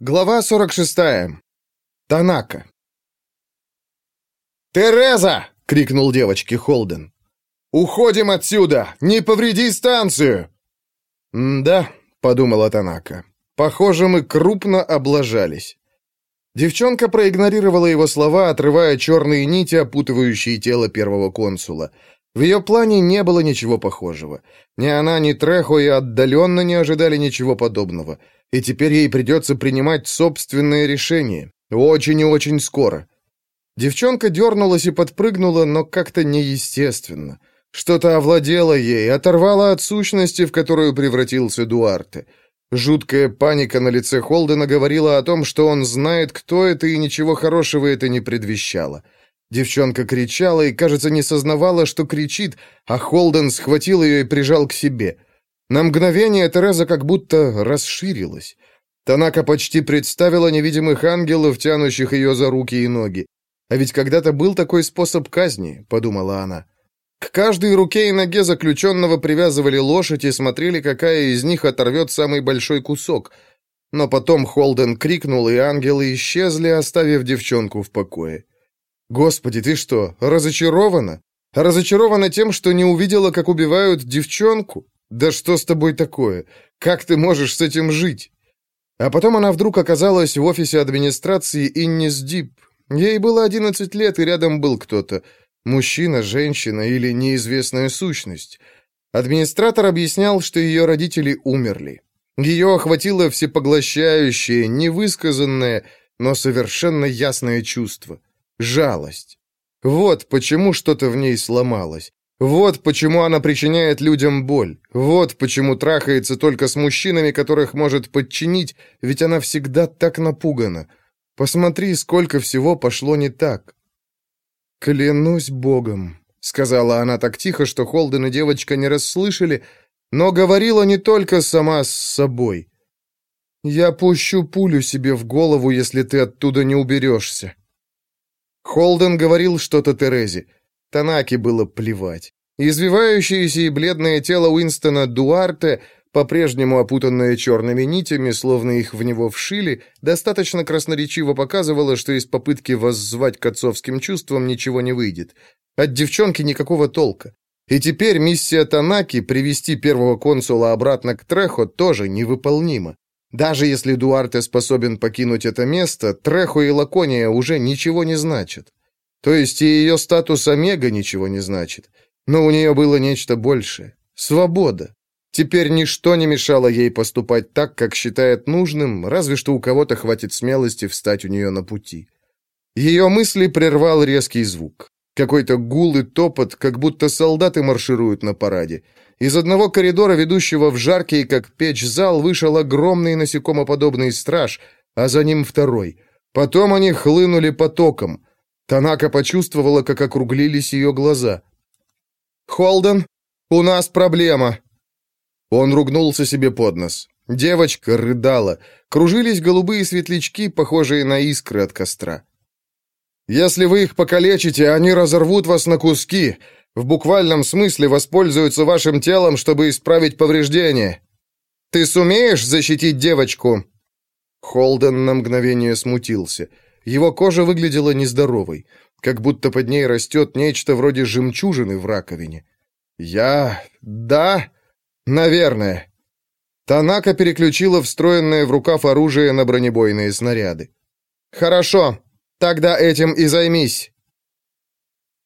Глава 46. Танака. «Тереза!» — крикнул девочке Холден. «Уходим отсюда! Не повреди станцию!» «Да», — подумала Танака. «Похоже, мы крупно облажались». Девчонка проигнорировала его слова, отрывая черные нити, опутывающие тело первого консула. В ее плане не было ничего похожего. Ни она, ни Трехо и отдаленно не ожидали ничего подобного и теперь ей придется принимать собственное решение. Очень и очень скоро. Девчонка дернулась и подпрыгнула, но как-то неестественно. Что-то овладело ей, оторвало от сущности, в которую превратился Дуарте. Жуткая паника на лице Холдена говорила о том, что он знает, кто это, и ничего хорошего это не предвещало. Девчонка кричала и, кажется, не сознавала, что кричит, а Холден схватил ее и прижал к себе. На мгновение Тереза как будто расширилась. Танака почти представила невидимых ангелов, тянущих ее за руки и ноги. «А ведь когда-то был такой способ казни», — подумала она. К каждой руке и ноге заключенного привязывали лошадь и смотрели, какая из них оторвет самый большой кусок. Но потом Холден крикнул, и ангелы исчезли, оставив девчонку в покое. «Господи, ты что, разочарована? Разочарована тем, что не увидела, как убивают девчонку?» «Да что с тобой такое? Как ты можешь с этим жить?» А потом она вдруг оказалась в офисе администрации Иннис Дип. Ей было 11 лет, и рядом был кто-то. Мужчина, женщина или неизвестная сущность. Администратор объяснял, что ее родители умерли. Ее охватило всепоглощающее, невысказанное, но совершенно ясное чувство — жалость. Вот почему что-то в ней сломалось. Вот почему она причиняет людям боль. Вот почему трахается только с мужчинами, которых может подчинить, ведь она всегда так напугана. Посмотри, сколько всего пошло не так. «Клянусь Богом», — сказала она так тихо, что Холден и девочка не расслышали, но говорила не только сама с собой. «Я пущу пулю себе в голову, если ты оттуда не уберешься». Холден говорил что-то Терезе. Танаке было плевать. Извивающееся и бледное тело Уинстона Дуарте, по-прежнему опутанное черными нитями, словно их в него вшили, достаточно красноречиво показывало, что из попытки воззвать к отцовским чувствам ничего не выйдет. От девчонки никакого толка. И теперь миссия Танаки привести первого консула обратно к Трехо тоже невыполнима. Даже если Дуарте способен покинуть это место, Трехо и Лакония уже ничего не значат. То есть и ее статус Омега ничего не значит. Но у нее было нечто большее — свобода. Теперь ничто не мешало ей поступать так, как считает нужным, разве что у кого-то хватит смелости встать у нее на пути. Ее мысли прервал резкий звук. Какой-то гул и топот, как будто солдаты маршируют на параде. Из одного коридора, ведущего в жаркий, как печь, зал, вышел огромный насекомоподобный страж, а за ним второй. Потом они хлынули потоком. Танака почувствовала, как округлились ее глаза. «Холден, у нас проблема!» Он ругнулся себе под нос. Девочка рыдала. Кружились голубые светлячки, похожие на искры от костра. «Если вы их покалечите, они разорвут вас на куски. В буквальном смысле воспользуются вашим телом, чтобы исправить повреждения. Ты сумеешь защитить девочку?» Холден на мгновение смутился. Его кожа выглядела нездоровой, как будто под ней растет нечто вроде жемчужины в раковине. «Я... да... наверное». Танака переключила встроенное в рукав оружие на бронебойные снаряды. «Хорошо, тогда этим и займись».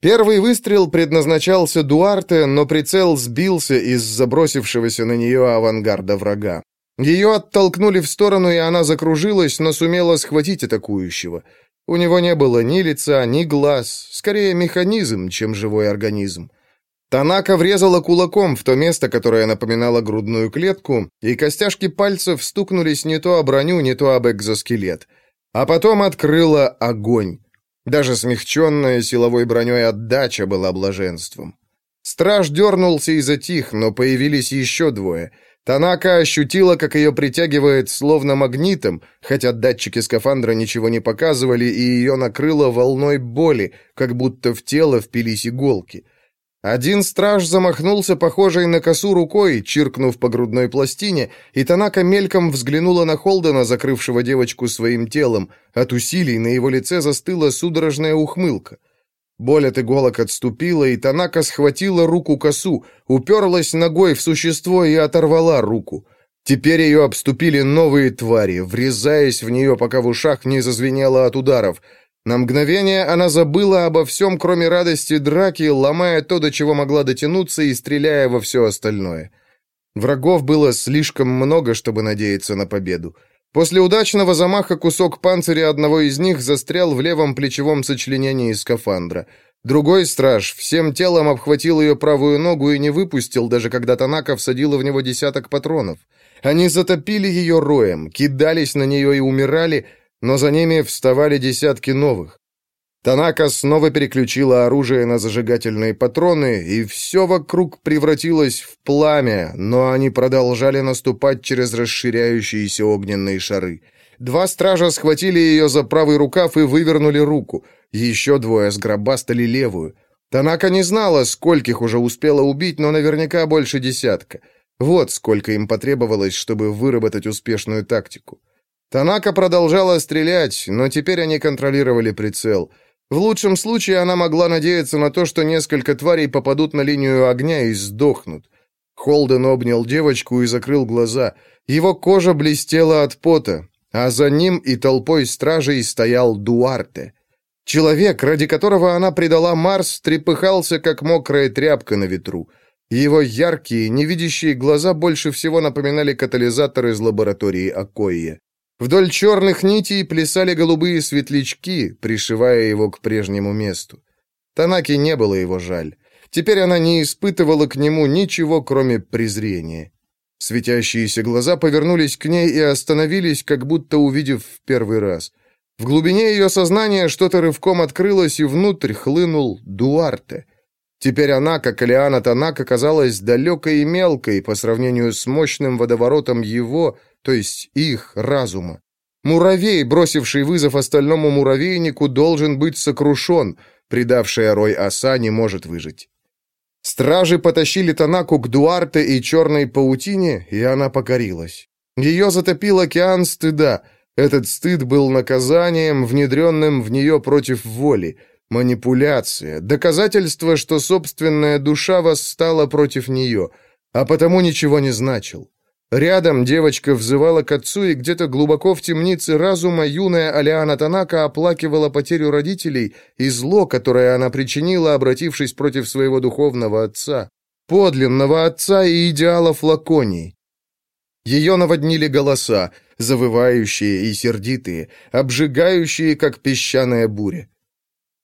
Первый выстрел предназначался Дуарте, но прицел сбился из забросившегося на нее авангарда врага. Ее оттолкнули в сторону, и она закружилась, но сумела схватить атакующего. У него не было ни лица, ни глаз, скорее механизм, чем живой организм. Танака врезала кулаком в то место, которое напоминало грудную клетку, и костяшки пальцев стукнулись не то о броню, не то об экзоскелет. А потом открыла огонь. Даже смягченная силовой броней отдача была блаженством. Страж дернулся и затих, но появились еще двое — Танака ощутила, как ее притягивает словно магнитом, хотя датчики скафандра ничего не показывали, и ее накрыло волной боли, как будто в тело впились иголки. Один страж замахнулся похожей на косу рукой, чиркнув по грудной пластине, и Танака мельком взглянула на Холдена, закрывшего девочку своим телом. От усилий на его лице застыла судорожная ухмылка. Боль от иголок отступила, и Танака схватила руку косу, уперлась ногой в существо и оторвала руку. Теперь ее обступили новые твари, врезаясь в нее, пока в ушах не зазвенело от ударов — на мгновение она забыла обо всем, кроме радости драки, ломая то, до чего могла дотянуться, и стреляя во все остальное. Врагов было слишком много, чтобы надеяться на победу. После удачного замаха кусок панциря одного из них застрял в левом плечевом сочленении скафандра. Другой страж всем телом обхватил ее правую ногу и не выпустил, даже когда Танака всадила в него десяток патронов. Они затопили ее роем, кидались на нее и умирали, но за ними вставали десятки новых. Танака снова переключила оружие на зажигательные патроны, и все вокруг превратилось в пламя, но они продолжали наступать через расширяющиеся огненные шары. Два стража схватили ее за правый рукав и вывернули руку. Еще двое сгробастали левую. Танака не знала, скольких уже успела убить, но наверняка больше десятка. Вот сколько им потребовалось, чтобы выработать успешную тактику. Танака продолжала стрелять, но теперь они контролировали прицел. В лучшем случае она могла надеяться на то, что несколько тварей попадут на линию огня и сдохнут. Холден обнял девочку и закрыл глаза. Его кожа блестела от пота, а за ним и толпой стражей стоял Дуарте. Человек, ради которого она предала Марс, трепыхался, как мокрая тряпка на ветру. Его яркие, невидящие глаза больше всего напоминали катализатор из лаборатории Акоия. Вдоль черных нитей плясали голубые светлячки, пришивая его к прежнему месту. Танаки не было его жаль. Теперь она не испытывала к нему ничего, кроме презрения. Светящиеся глаза повернулись к ней и остановились, как будто увидев в первый раз. В глубине ее сознания что-то рывком открылось, и внутрь хлынул Дуарте. Теперь она, как Алиана Танак, оказалась далекой и мелкой по сравнению с мощным водоворотом его, то есть их, разума. Муравей, бросивший вызов остальному муравейнику, должен быть сокрушен, предавшая рой оса не может выжить. Стражи потащили Танаку к Дуарте и черной паутине, и она покорилась. Ее затопил океан стыда. Этот стыд был наказанием, внедренным в нее против воли — Манипуляция, доказательство, что собственная душа восстала против нее, а потому ничего не значил. Рядом девочка взывала к отцу, и где-то глубоко в темнице разума юная Алиана Танака оплакивала потерю родителей и зло, которое она причинила, обратившись против своего духовного отца, подлинного отца и идеалов Лаконии. Ее наводнили голоса, завывающие и сердитые, обжигающие, как песчаная буря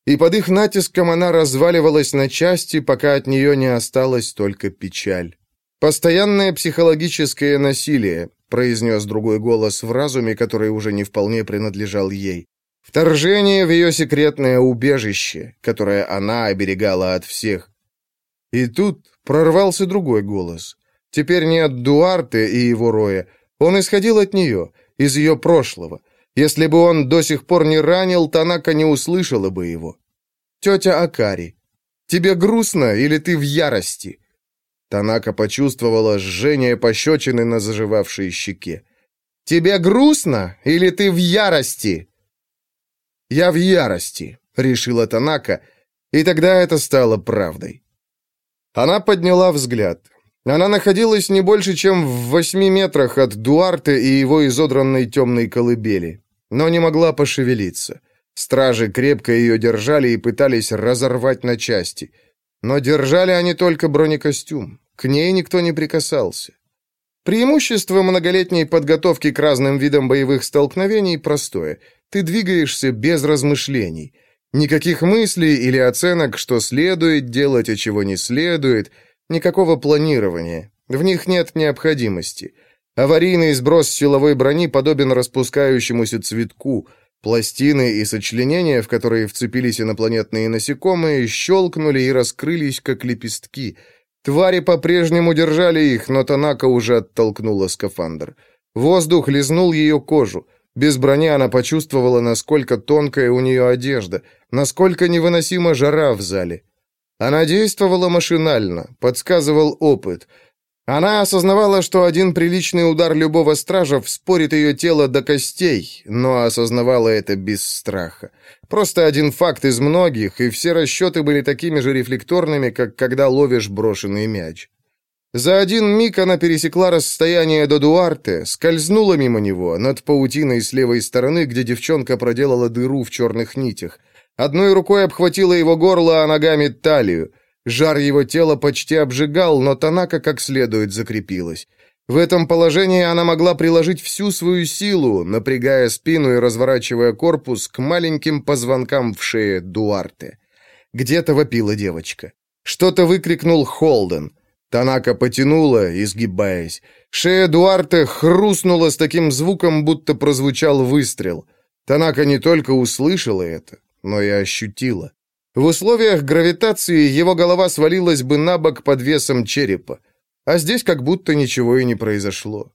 и под их натиском она разваливалась на части, пока от нее не осталась только печаль. «Постоянное психологическое насилие», — произнес другой голос в разуме, который уже не вполне принадлежал ей. «Вторжение в ее секретное убежище, которое она оберегала от всех». И тут прорвался другой голос. Теперь не от Дуарте и его роя. Он исходил от нее, из ее прошлого, если бы он до сих пор не ранил, Танака не услышала бы его. «Тетя Акари, тебе грустно или ты в ярости?» Танака почувствовала жжение пощечины на заживавшей щеке. «Тебе грустно или ты в ярости?» «Я в ярости», — решила Танака, и тогда это стало правдой. Она подняла взгляд. Она находилась не больше, чем в восьми метрах от Дуарте и его изодранной темной колыбели но не могла пошевелиться. Стражи крепко ее держали и пытались разорвать на части. Но держали они только бронекостюм. К ней никто не прикасался. Преимущество многолетней подготовки к разным видам боевых столкновений простое. Ты двигаешься без размышлений. Никаких мыслей или оценок, что следует делать, а чего не следует. Никакого планирования. В них нет необходимости. Аварийный сброс силовой брони подобен распускающемуся цветку. Пластины и сочленения, в которые вцепились инопланетные насекомые, щелкнули и раскрылись, как лепестки. Твари по-прежнему держали их, но Танака уже оттолкнула скафандр. Воздух лизнул ее кожу. Без брони она почувствовала, насколько тонкая у нее одежда, насколько невыносима жара в зале. Она действовала машинально, подсказывал опыт. Она осознавала, что один приличный удар любого стража вспорит ее тело до костей, но осознавала это без страха. Просто один факт из многих, и все расчеты были такими же рефлекторными, как когда ловишь брошенный мяч. За один миг она пересекла расстояние до Дуарте, скользнула мимо него, над паутиной с левой стороны, где девчонка проделала дыру в черных нитях. Одной рукой обхватила его горло, а ногами талию. Жар его тела почти обжигал, но Танака как следует закрепилась. В этом положении она могла приложить всю свою силу, напрягая спину и разворачивая корпус к маленьким позвонкам в шее Дуарте. Где-то вопила девочка. Что-то выкрикнул Холден. Танака потянула, изгибаясь. Шея Дуарте хрустнула с таким звуком, будто прозвучал выстрел. Танака не только услышала это, но и ощутила. В условиях гравитации его голова свалилась бы на бок под весом черепа. А здесь как будто ничего и не произошло.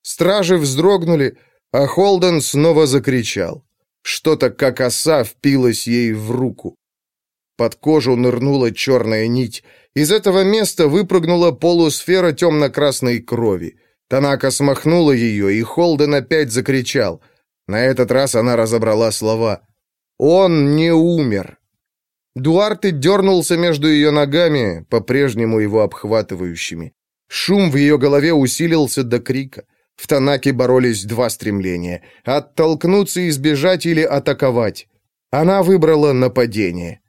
Стражи вздрогнули, а Холден снова закричал. Что-то, как оса, впилось ей в руку. Под кожу нырнула черная нить. Из этого места выпрыгнула полусфера темно-красной крови. Танака смахнула ее, и Холден опять закричал. На этот раз она разобрала слова. Он не умер. Дуарте дернулся между ее ногами, по-прежнему его обхватывающими. Шум в ее голове усилился до крика. В Танаке боролись два стремления — оттолкнуться и сбежать или атаковать. Она выбрала нападение.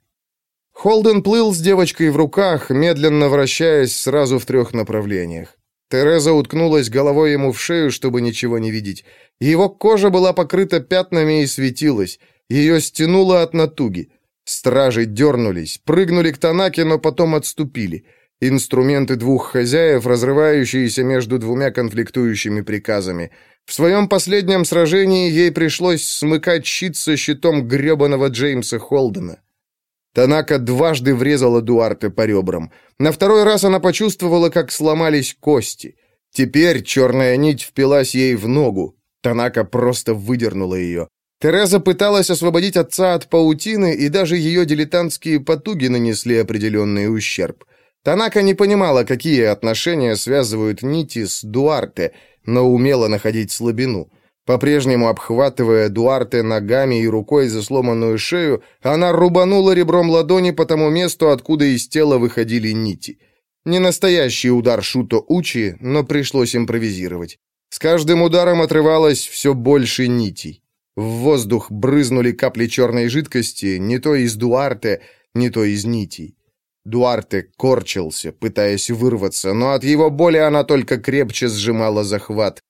Холден плыл с девочкой в руках, медленно вращаясь сразу в трех направлениях. Тереза уткнулась головой ему в шею, чтобы ничего не видеть. Его кожа была покрыта пятнами и светилась. Ее стянуло от натуги. Стражи дернулись, прыгнули к Танаке, но потом отступили. Инструменты двух хозяев, разрывающиеся между двумя конфликтующими приказами. В своем последнем сражении ей пришлось смыкать щит со щитом гребаного Джеймса Холдена. Танака дважды врезала Дуарте по ребрам. На второй раз она почувствовала, как сломались кости. Теперь черная нить впилась ей в ногу. Танака просто выдернула ее. Тереза пыталась освободить отца от паутины, и даже ее дилетантские потуги нанесли определенный ущерб. Танака не понимала, какие отношения связывают нити с Дуарте, но умела находить слабину. По-прежнему обхватывая Дуарте ногами и рукой за сломанную шею, она рубанула ребром ладони по тому месту, откуда из тела выходили нити. Не настоящий удар Шуто Учи, но пришлось импровизировать. С каждым ударом отрывалось все больше нитей. В воздух брызнули капли черной жидкости, не то из Дуарте, не то из нитей. Дуарте корчился, пытаясь вырваться, но от его боли она только крепче сжимала захват.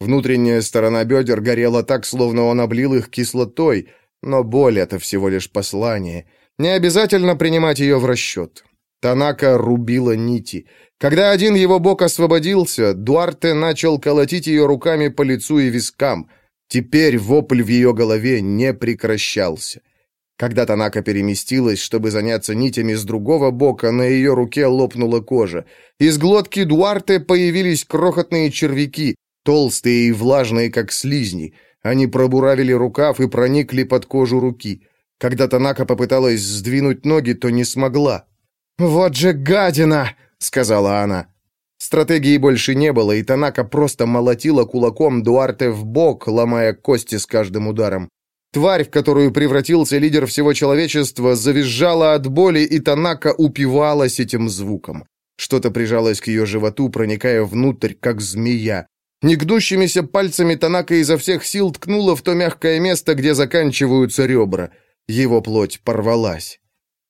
Внутренняя сторона бедер горела так, словно он облил их кислотой, но боль — это всего лишь послание. Не обязательно принимать ее в расчет. Танака рубила нити. Когда один его бок освободился, Дуарте начал колотить ее руками по лицу и вискам — Теперь вопль в ее голове не прекращался. Когда Танака переместилась, чтобы заняться нитями с другого бока, на ее руке лопнула кожа. Из глотки Дуарте появились крохотные червяки, толстые и влажные, как слизни. Они пробуравили рукав и проникли под кожу руки. Когда Танака попыталась сдвинуть ноги, то не смогла. «Вот же гадина!» — сказала она. Стратегии больше не было, и Танака просто молотила кулаком Дуарте в бок, ломая кости с каждым ударом. Тварь, в которую превратился лидер всего человечества, завизжала от боли, и Танака упивалась этим звуком. Что-то прижалось к ее животу, проникая внутрь, как змея. Негнущимися пальцами Танака изо всех сил ткнула в то мягкое место, где заканчиваются ребра. Его плоть порвалась.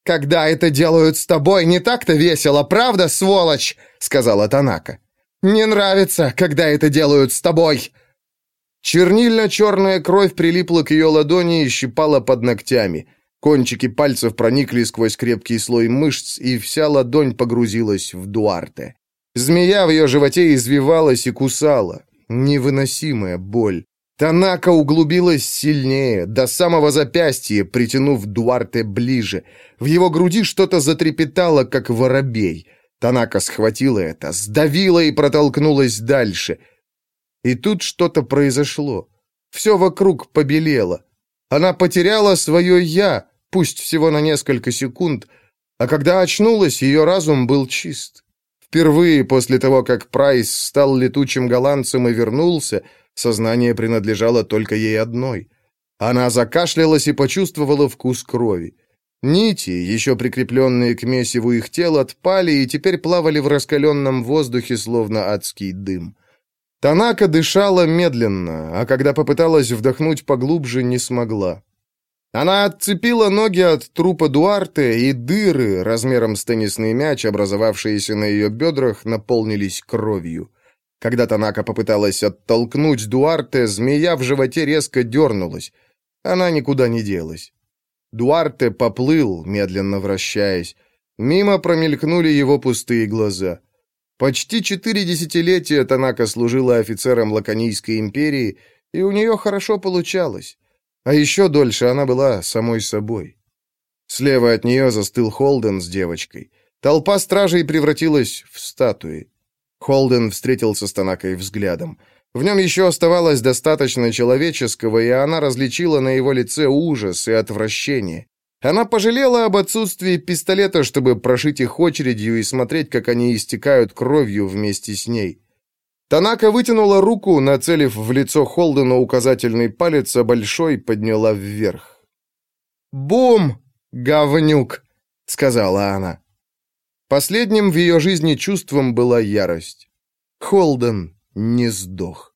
«Когда это делают с тобой, не так-то весело, правда, сволочь?» — сказала Танака. «Не нравится, когда это делают с тобой!» Чернильно-черная кровь прилипла к ее ладони и щипала под ногтями. Кончики пальцев проникли сквозь крепкий слой мышц, и вся ладонь погрузилась в Дуарте. Змея в ее животе извивалась и кусала. Невыносимая боль. Танака углубилась сильнее, до самого запястья, притянув Дуарте ближе. В его груди что-то затрепетало, как воробей. Танака схватила это, сдавила и протолкнулась дальше. И тут что-то произошло. Все вокруг побелело. Она потеряла свое «я», пусть всего на несколько секунд, А когда очнулась, ее разум был чист. Впервые после того, как Прайс стал летучим голландцем и вернулся, сознание принадлежало только ей одной. Она закашлялась и почувствовала вкус крови. Нити, еще прикрепленные к месиву их тел, отпали и теперь плавали в раскаленном воздухе, словно адский дым. Танака дышала медленно, а когда попыталась вдохнуть поглубже, не смогла. Она отцепила ноги от трупа Дуарте, и дыры, размером с теннисный мяч, образовавшиеся на ее бедрах, наполнились кровью. Когда Танака попыталась оттолкнуть Дуарте, змея в животе резко дернулась. Она никуда не делась. Дуарте поплыл, медленно вращаясь. Мимо промелькнули его пустые глаза. Почти четыре десятилетия Танака служила офицером Лаконийской империи, и у нее хорошо получалось. А еще дольше она была самой собой. Слева от нее застыл Холден с девочкой. Толпа стражей превратилась в статуи. Холден встретился с Танакой взглядом. В нем еще оставалось достаточно человеческого, и она различила на его лице ужас и отвращение. Она пожалела об отсутствии пистолета, чтобы прошить их очередью и смотреть, как они истекают кровью вместе с ней. Танака вытянула руку, нацелив в лицо Холдена указательный палец, а большой подняла вверх. «Бум, говнюк!» — сказала она. Последним в ее жизни чувством была ярость. Холден не сдох.